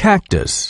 Cactus.